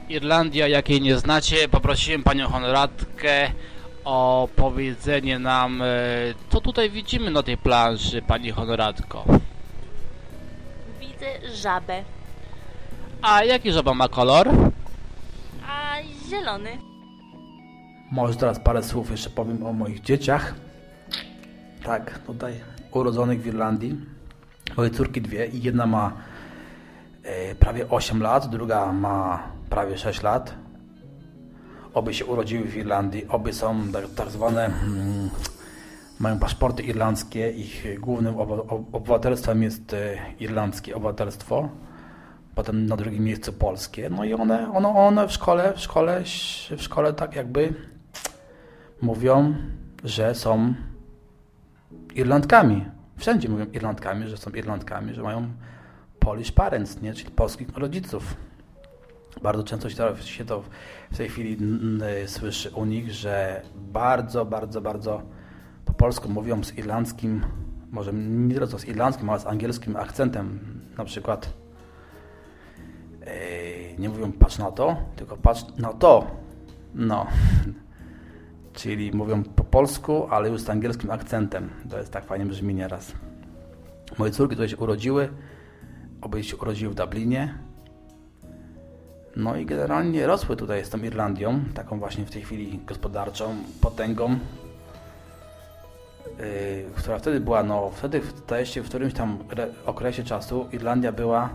Irlandia, jakiej nie znacie, poprosiłem panią honoratkę o powiedzenie nam, e, co tutaj widzimy na tej planszy, pani honoratko. Widzę żabę. A jaki żaba ma kolor? A zielony. Może teraz parę słów jeszcze powiem o moich dzieciach. Tak, tutaj urodzonych w Irlandii. Moje córki dwie i jedna ma e, prawie 8 lat, druga ma prawie 6 lat. Obie się urodziły w Irlandii, obie są tak, tak zwane, mm, mają paszporty irlandzkie, ich głównym obywatelstwem jest e, irlandzkie obywatelstwo, potem na drugim miejscu polskie. No i one, one, one w szkole, w szkole, w szkole tak jakby mówią, że są Irlandkami. Wszędzie mówią Irlandkami, że są Irlandkami, że mają Polish parents, nie? czyli polskich rodziców. Bardzo często się to w tej chwili słyszy u nich, że bardzo, bardzo, bardzo po polsku mówią z irlandzkim, może nie tyle co z irlandzkim, ale z angielskim akcentem. Na przykład nie mówią patrz na to, tylko patrz na to. No. Czyli mówią po polsku, ale już z angielskim akcentem. To jest tak fajnie brzmi nieraz. Moje córki tutaj się urodziły. Obie się urodziły w Dublinie. No i generalnie rosły tutaj z tą Irlandią, taką właśnie w tej chwili gospodarczą potęgą, yy, która wtedy była, no wtedy się w którymś tam okresie czasu Irlandia była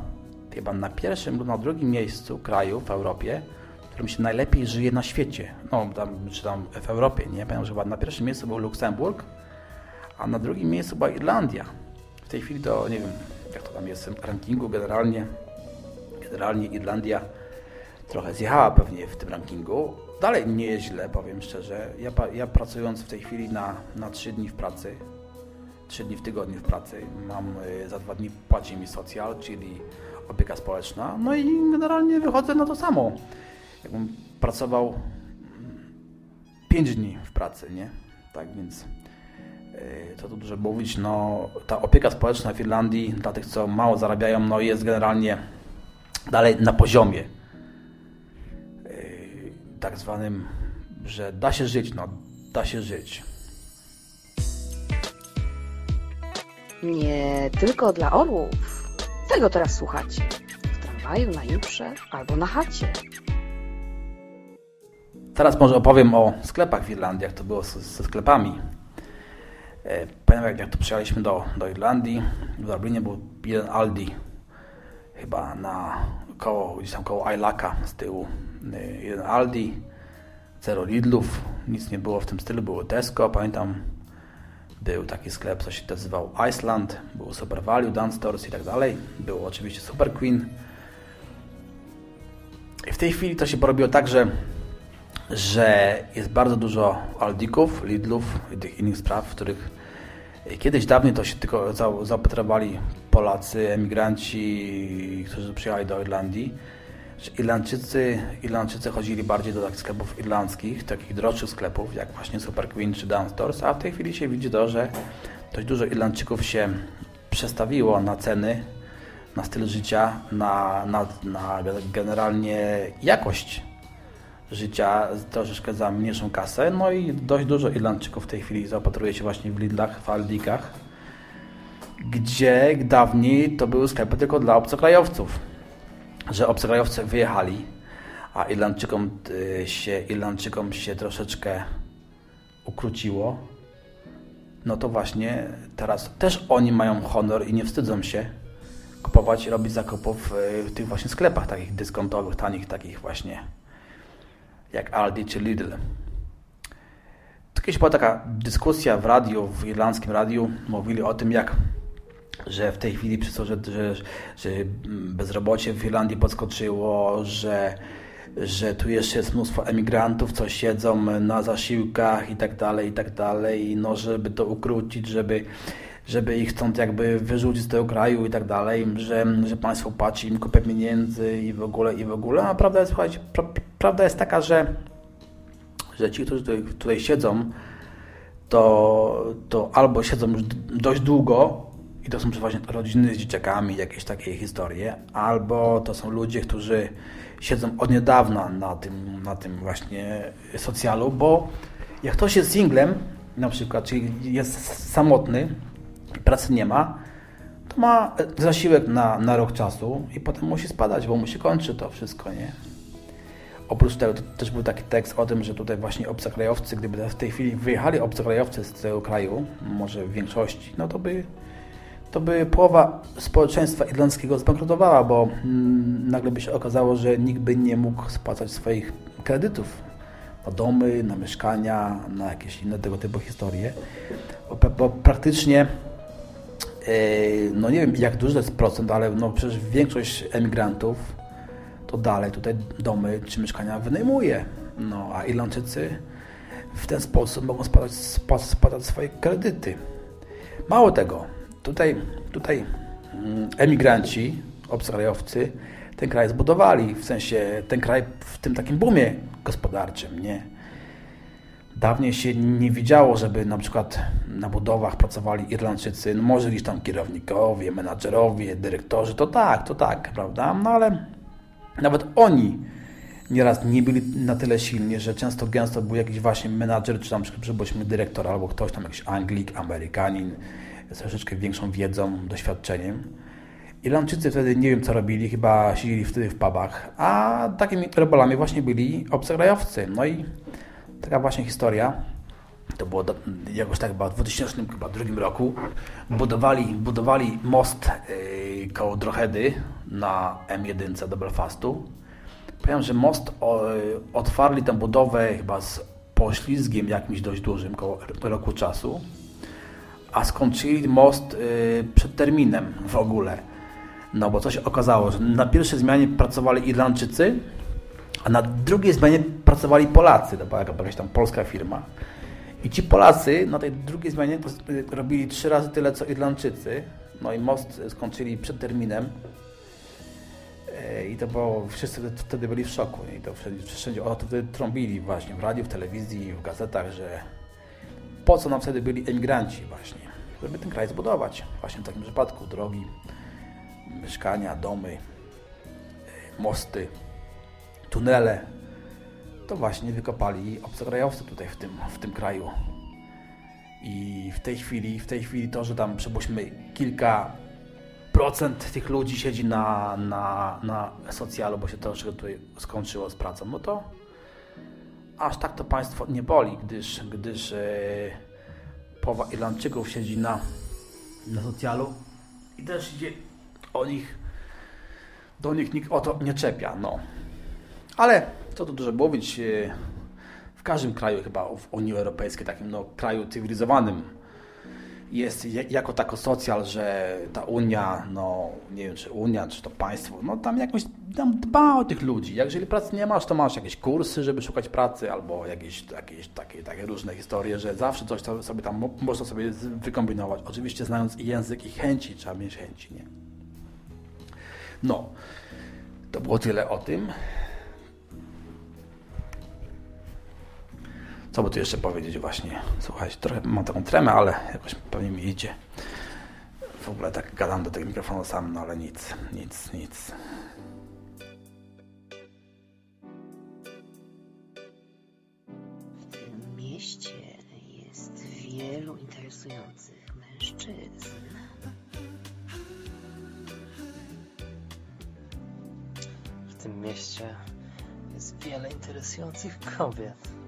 chyba na pierwszym lub na drugim miejscu kraju w Europie, w którym się najlepiej żyje na świecie. No tam, czy tam w Europie, nie? Pamiętam, że chyba na pierwszym miejscu był Luksemburg, a na drugim miejscu była Irlandia. W tej chwili to nie wiem, jak to tam jest w rankingu generalnie. Generalnie Irlandia trochę zjechała pewnie w tym rankingu. Dalej nie jest źle, powiem szczerze. Ja, ja pracując w tej chwili na, na 3 dni w pracy, 3 dni w tygodniu w pracy, mam y, za dwa dni płaci mi socjal, czyli opieka społeczna, no i generalnie wychodzę na to samo. Jakbym pracował 5 dni w pracy, nie? Tak więc y, to tu dużo mówić, no ta opieka społeczna w Irlandii dla tych, co mało zarabiają, no jest generalnie dalej na poziomie tak zwanym, że da się żyć, no da się żyć. Nie tylko dla orłów. Tego teraz słuchacie. W tramwaju, na jutrze albo na chacie. Teraz może opowiem o sklepach w Irlandii, jak to było ze, sklepami. E, Pamiętam, jak, jak to przyjechaliśmy do, do Irlandii. W Dublinie był jeden Aldi, chyba na koło, gdzieś tam koło Ailaka z tyłu. E, Jeden Aldi, zero Lidlów, nic nie było w tym stylu, było Tesco, pamiętam. Był taki sklep, co się nazywał Iceland, było Super Value, Dance Stores i tak dalej. Było oczywiście Super Queen. I w tej chwili to się porobiło tak, że że jest bardzo dużo Aldików, Lidlów i tych innych spraw, w których kiedyś dawniej to się tylko za- zaopatrywali Polacy, emigranci, którzy przyjechali do Irlandii. Irlandczycy, Irlandczycy chodzili bardziej do takich sklepów irlandzkich, takich droższych sklepów, jak właśnie Super Queen czy Down Stores, a w tej chwili się widzi to, że dość dużo Irlandczyków się przestawiło na ceny, na styl życia, na, na, na generalnie jakość życia troszeczkę za mniejszą kasę. No i dość dużo Irlandczyków w tej chwili zaopatruje się właśnie w Lidlach, w Aldikach, gdzie dawniej to były sklepy tylko dla obcokrajowców, że obcokrajowcy wyjechali, a Irlandczykom y, się, Irlandczykom się troszeczkę ukróciło. No to właśnie teraz też oni mają honor i nie wstydzą się kupować i robić zakupów y, w tych właśnie sklepach takich dyskontowych, tanich, takich właśnie jak Aldi czy Lidl. Kiedyś była taka dyskusja w radiu, w irlandzkim radiu, mówili o tym, jak że w tej chwili przez to, że, że, że bezrobocie w Irlandii podskoczyło, że, że tu jeszcze jest mnóstwo emigrantów, co siedzą na zasiłkach i tak dalej, i tak dalej, no żeby to ukrócić, żeby, żeby ich stąd jakby wyrzucić z tego kraju i tak dalej, że, że państwo płaci im kupę pieniędzy i w ogóle, i w ogóle, a prawda jest, słuchajcie, pra, prawda jest taka, że, że ci, którzy tutaj, tutaj siedzą, to, to albo siedzą już dość długo i to są przeważnie rodziny z dzieciakami, jakieś takie historie, albo to są ludzie, którzy siedzą od niedawna na tym, na tym właśnie socjalu, bo jak ktoś jest singlem, na przykład, czyli jest samotny, pracy nie ma, to ma zasiłek na, na rok czasu i potem musi spadać, bo mu się kończy to wszystko, nie? Oprócz tego też był taki tekst o tym, że tutaj właśnie obcokrajowcy, gdyby w tej chwili wyjechali obcokrajowcy z tego kraju, może w większości, no to by, to by połowa społeczeństwa irlandzkiego zbankrutowała, bo mm, nagle by się okazało, że nikt by nie mógł spłacać swoich kredytów na domy, na mieszkania, na jakieś inne tego typu historie, bo, bo praktycznie Yy, no nie wiem jak duży to jest procent, ale no przecież większość emigrantów to dalej tutaj domy czy mieszkania wynajmuje. No a Irlandczycy w ten sposób mogą spadać, spadać swoje kredyty. Mało tego, tutaj, tutaj emigranci, obcokrajowcy ten kraj zbudowali, w sensie ten kraj w tym takim boomie gospodarczym, nie? Dawniej się nie widziało, żeby na przykład na budowach pracowali Irlandczycy, no może gdzieś tam kierownikowie, menadżerowie, dyrektorzy, to tak, to tak, prawda? No ale nawet oni nieraz nie byli na tyle silni, że często gęsto był jakiś właśnie menadżer, czy tam przybyliśmy dyrektor, albo ktoś tam jakiś Anglik, Amerykanin z troszeczkę większą wiedzą, doświadczeniem. Irlandczycy wtedy nie wiem co robili, chyba siedzieli wtedy w pubach, a takimi rebelami właśnie byli obcokrajowcy. No i taka właśnie historia. To było do, jakoś tak chyba w 2002 roku. Budowali, budowali most yy, koło Drohedy na M1 do Belfastu. Powiem, że most o, otwarli tę budowę chyba z poślizgiem jakimś dość dużym koło roku czasu, a skończyli most yy, przed terminem w ogóle. No bo co się okazało, że na pierwszej zmianie pracowali Irlandczycy, a na drugiej zmianie pracowali Polacy, to była jakaś tam polska firma. I ci Polacy na tej drugiej zmianie robili trzy razy tyle, co Irlandczycy. No i most skończyli przed terminem. I to było, wszyscy wtedy byli w szoku. I to wszędzie, wszędzie o to wtedy trąbili właśnie w radiu, w telewizji, w gazetach, że po co nam wtedy byli emigranci właśnie, żeby ten kraj zbudować. Właśnie w takim przypadku drogi, mieszkania, domy, mosty, tunele, to właśnie wykopali obcokrajowcy tutaj w tym, w tym kraju. I w tej chwili, w tej chwili to, że tam przypuśćmy kilka procent tych ludzi siedzi na, na, na socjalu, bo się troszkę tutaj skończyło z pracą, no to aż tak to państwo nie boli, gdyż, gdyż e, połowa Irlandczyków siedzi na, na socjalu i też idzie o nich, do nich nikt o to nie czepia, no. Ale co tu dużo mówić, e, w każdym kraju chyba w Unii Europejskiej, takim no, kraju cywilizowanym, jest jako tako socjal, że ta Unia, no nie wiem czy Unia, czy to państwo, no tam jakoś tam dba o tych ludzi. Jak jeżeli pracy nie masz, to masz jakieś kursy, żeby szukać pracy, albo jakieś, jakieś takie, takie różne historie, że zawsze coś sobie tam można sobie wykombinować. Oczywiście znając i język i chęci, trzeba mieć chęci, nie? No, to było tyle o tym. Co by tu jeszcze powiedzieć właśnie? Słuchajcie, trochę mam taką tremę, ale jakoś pewnie mi idzie. W ogóle tak gadam do tego mikrofonu sam, no ale nic, nic, nic. W tym mieście jest wielu interesujących mężczyzn. W tym mieście jest wiele interesujących kobiet.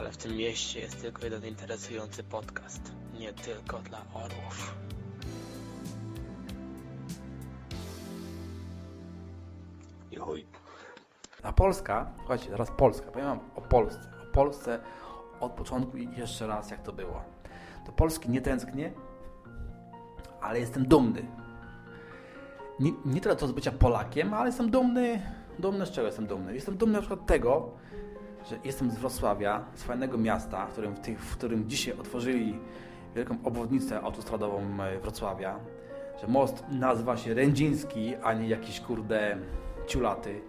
Ale w tym mieście jest tylko jeden interesujący podcast. Nie tylko dla orłów. I chuj. A Polska, słuchajcie, teraz Polska, powiem wam o Polsce. O Polsce od początku i jeszcze raz jak to było. Do Polski nie tęsknię, ale jestem dumny. Nie, nie tyle to z bycia Polakiem, ale jestem dumny, dumny z czego jestem dumny? Jestem dumny na przykład tego, że jestem z Wrocławia, z fajnego miasta, w którym, w którym dzisiaj otworzyli wielką obwodnicę autostradową e, Wrocławia, że most nazywa się Rędziński, a nie jakiś kurde ciulaty,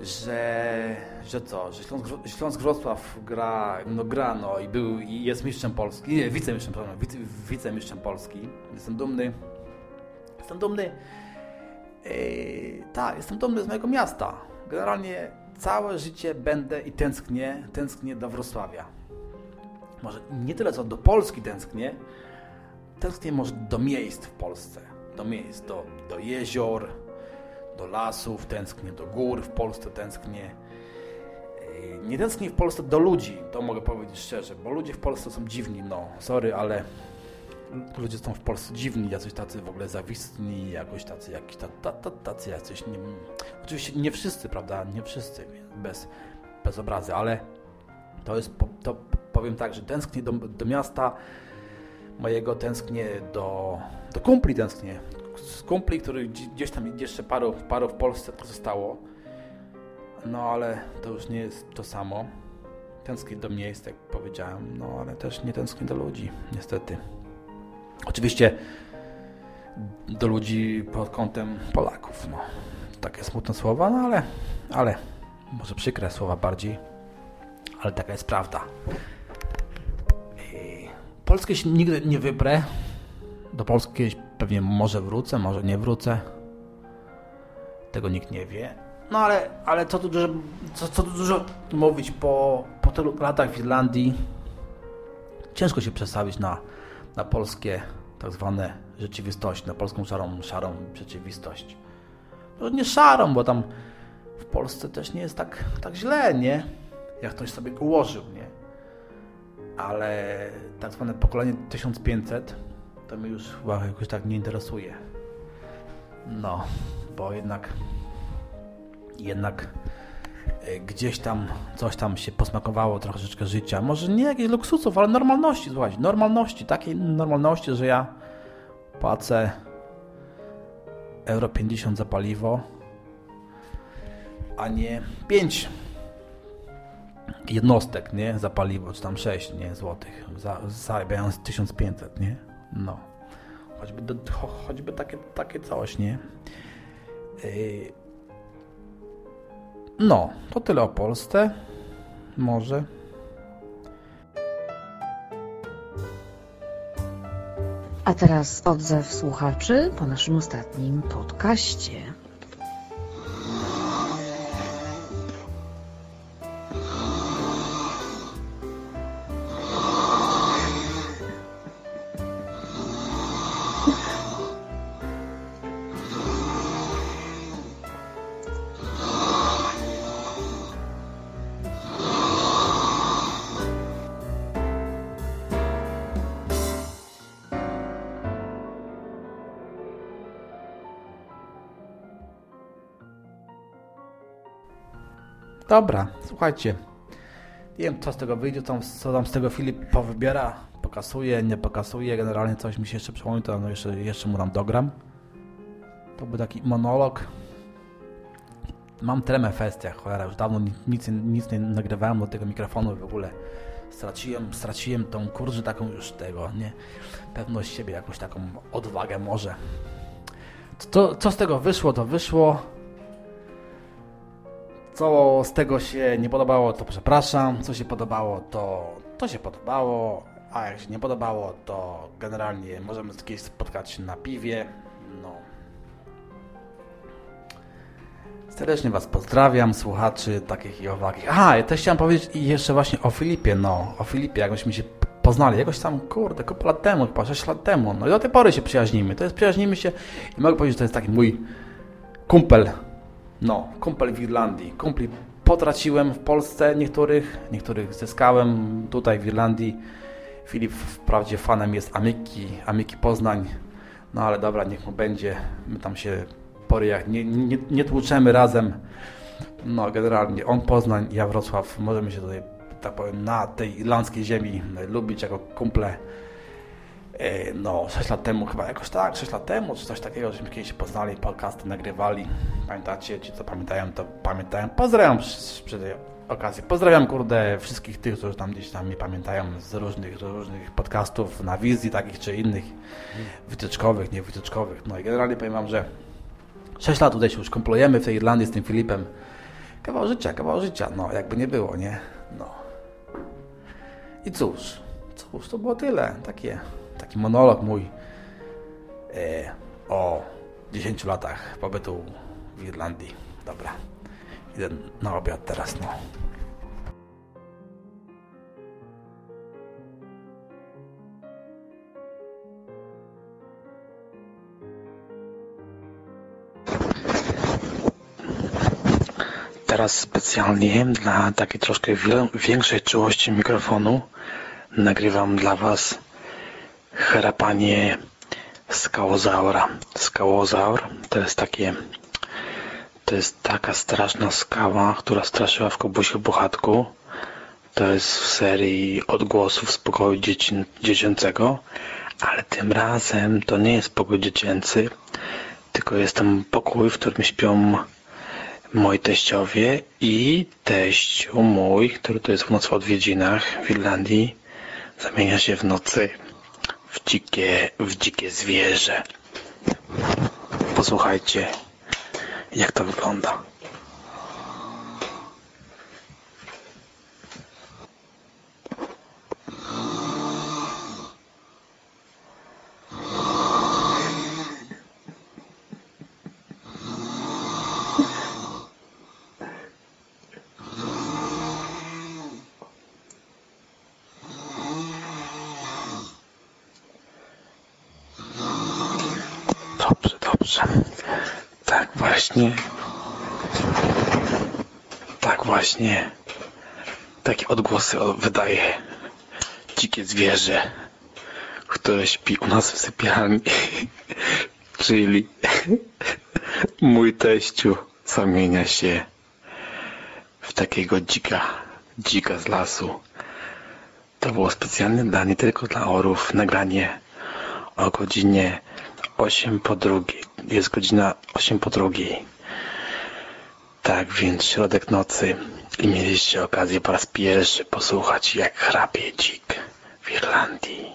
że, że co, że Śląsk, Śląsk Wrocław gra, no gra, no i był i jest mistrzem Polski, nie, wicemistrzem, przepraszam, wice, wicemistrzem Polski. Jestem dumny, jestem dumny, yy, tak, jestem dumny z mojego miasta. Generalnie całe życie będę i tęsknię, tęsknię do Wrocławia. Może nie tyle co do Polski tęsknię, tęsknię może do miejsc w Polsce. Do miejsc, do, do jezior, do lasów, tęsknię do gór w Polsce, tęsknię. Nie tęsknię w Polsce do ludzi, to mogę powiedzieć szczerze, bo ludzie w Polsce są dziwni, no, sorry, ale ludzie są w Polsce dziwni, jacyś tacy w ogóle zawistni, jakoś tacy, jakiś ta, ta, ta, tacy jacyś, nie, oczywiście nie wszyscy, prawda, nie wszyscy, bez, bez obrazy, ale to jest, to powiem tak, że tęsknię do, do miasta mojego, tęsknię do, do kumpli, tęsknię, z kumpli, który gdzieś tam jeszcze paru, paru w Polsce zostało, no ale to już nie jest to samo. Tęsknię do miejsc, jak powiedziałem, no ale też nie tęsknię do ludzi, niestety. Oczywiście do ludzi pod kątem Polaków. No, takie smutne słowa, no ale, ale może przykre słowa bardziej, ale taka jest prawda. Polskie się nigdy nie wyprę. Do Polski kiedyś pewnie może wrócę, może nie wrócę. Tego nikt nie wie. No ale, ale co tu dużo, co, co tu dużo mówić po, po tylu latach w Irlandii. Ciężko się przestawić na na polskie tak zwane rzeczywistości, na polską szarą, szarą rzeczywistość. No nie szarą, bo tam w Polsce też nie jest tak, tak źle, nie? Jak ktoś sobie ułożył, nie? Ale tak zwane pokolenie 1500 to mnie już chyba jakoś tak nie interesuje. No, bo jednak jednak gdzieś tam coś tam się posmakowało troszeczkę życia. Może nie jakichś luksusów, ale normalności, słuchajcie, normalności, takiej normalności, że ja płacę euro 50 za paliwo, a nie 5 jednostek, nie, za paliwo, czy tam 6, nie, złotych, za, zarabiając 1500, nie, no. Choćby, choćby takie, takie coś, nie. Yy, no, to tyle o Polsce. Może. A teraz odzew słuchaczy po naszym ostatnim podcaście. Dobra, słuchajcie. Nie wiem, co z tego wyjdzie, co, tam z tego Filip powybiera. Pokasuje, nie pokasuje. Generalnie coś mi się jeszcze przypomni, to no jeszcze, jeszcze mu tam dogram. To był taki monolog. Mam tremę w festiach, cholera, już dawno ni- nic, nic nie nagrywałem do tego mikrofonu w ogóle. Straciłem, straciłem tą kurczę taką już tego, nie? Pewność siebie, jakąś taką odwagę może. Co z tego wyszło, to wyszło. Co z tego się nie podobało, to przepraszam. Co się podobało, to, to się podobało. A jak się nie podobało, to generalnie możemy kiedyś spotkać na piwie. No. Serdecznie Was pozdrawiam, słuchaczy takich i owakich. Aha, ja też chciałem powiedzieć jeszcze właśnie o Filipie, no, o Filipie, jakbyśmy się poznali, jakoś tam, kurde, kupę lat temu, chyba 6 lat temu, no i do tej pory się przyjaźnimy, to jest, przyjaźnimy się i mogę powiedzieć, że to jest taki mój kumpel, no, kumpel w Irlandii, kumpli potraciłem w Polsce niektórych, niektórych zyskałem tutaj w Irlandii, Filip wprawdzie fanem jest Amiki, Amiki Poznań, no ale dobra, niech mu będzie, my tam się po ryjach nie, nie, nie tłuczemy razem. No generalnie on Poznań, ja Wrocław, możemy się tutaj, tak powiem, na tej irlandzkiej ziemi lubić jako kumple. E, No, 6 lat temu chyba, jakoś tak, 6 lat temu, czy coś takiego, żeśmy kiedyś się poznali, podcasty nagrywali. Pamiętacie, ci co pamiętają, to pamiętają. Pozdrawiam przy, przy tej okazji. Pozdrawiam, kurde, wszystkich tych, którzy tam gdzieś tam mnie pamiętają z różnych, różnych podcastów, na wizji takich czy innych, wytyczkowych, nie wytyczkowych. No i generalnie powiem wam, że 6 lat tutaj się już komplujemy w tej Irlandii z tym Filipem. Kawał życia, kawał życia, no jakby nie było, nie? No. I cóż, cóż, to było tyle. Takie, taki monolog mój e, o 10 latach pobytu w Irlandii. Dobra, idę na obiad teraz, no. Teraz specjalnie dla takiej troszkę większej czułości mikrofonu nagrywam dla Was chrapanie skałozaura. Skałozaur to jest takie to jest taka straszna skała, która straszyła w Kobusiu Buchatku. To jest w serii odgłosów z pokoju dzieci, dziecięcego, ale tym razem to nie jest pokój dziecięcy, tylko jest tam pokój, w którym śpią moi teściowie i teściu mój, który tu jest w nocy w odwiedzinach w Irlandii, zamienia się w nocy w dzikie, w dzikie zwierzę. Posłuchajcie, jak to wygląda. Dobrze, dobrze. Tak właśnie. Tak właśnie. Takie odgłosy wydaje dzikie zwierzę, które śpi u nas w sypialni. Czyli mój teściu zamienia się w takiego dzika, dzika z lasu. To było specjalnie dla nie tylko dla orów nagranie o godzinie 8 po drugiej. Jest godzina 8 po drugiej. Tak więc środek nocy i mieliście okazję po raz pierwszy posłuchać jak chrapie dzik w Irlandii.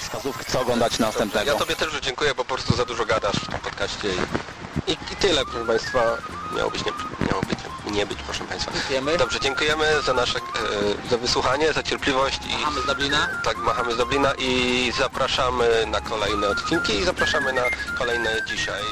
Wskazówki, co oglądać następnego. Ja Tobie też dziękuję, bo po prostu za dużo gadasz w tym podcaście i, i, i tyle, proszę Państwa. Miało być, nie, miało być, nie być, proszę Państwa. Dziękujemy. Dobrze, dziękujemy za nasze, e, za wysłuchanie, za cierpliwość i Mamy z Dublina. tak, machamy z Dublina i zapraszamy na kolejne odcinki i zapraszamy na kolejne dzisiaj